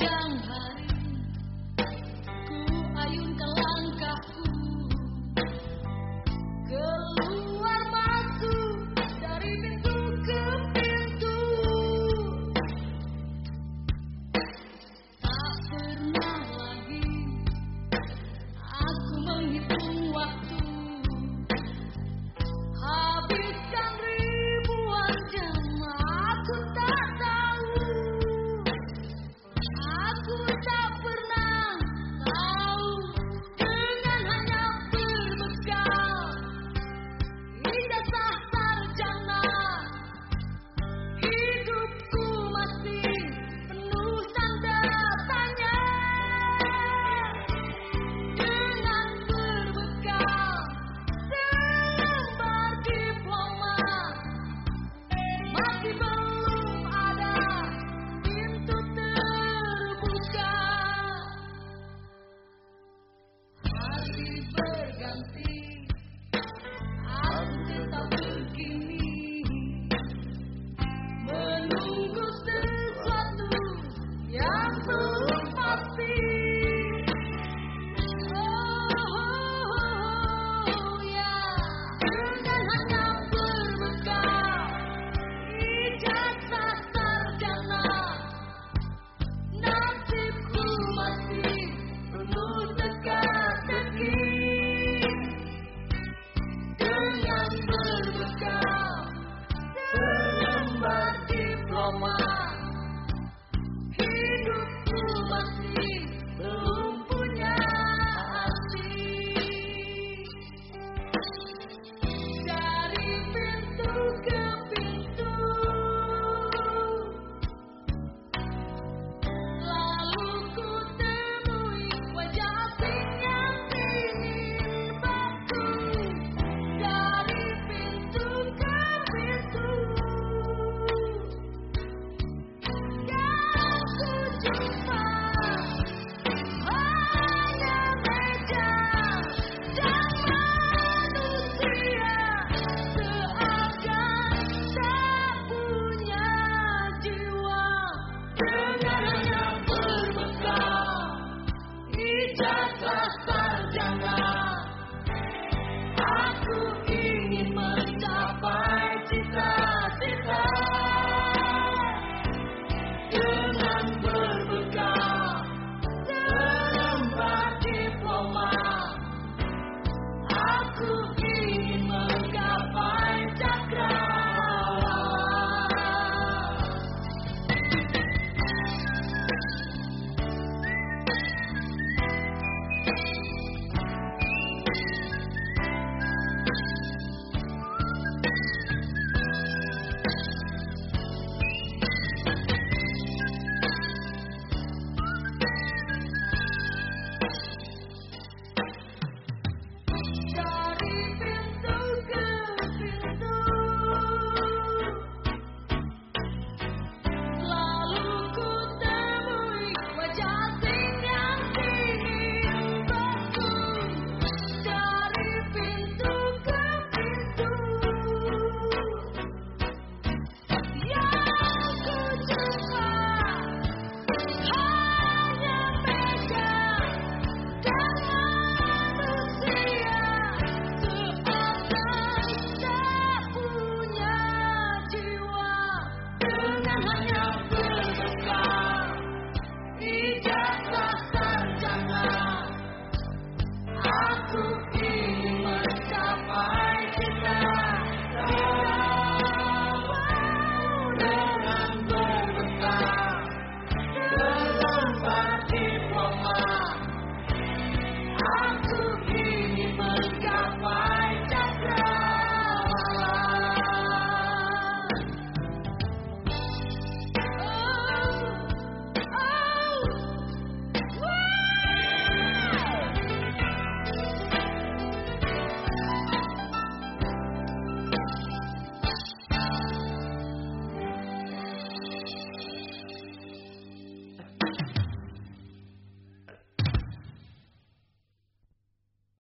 江畔。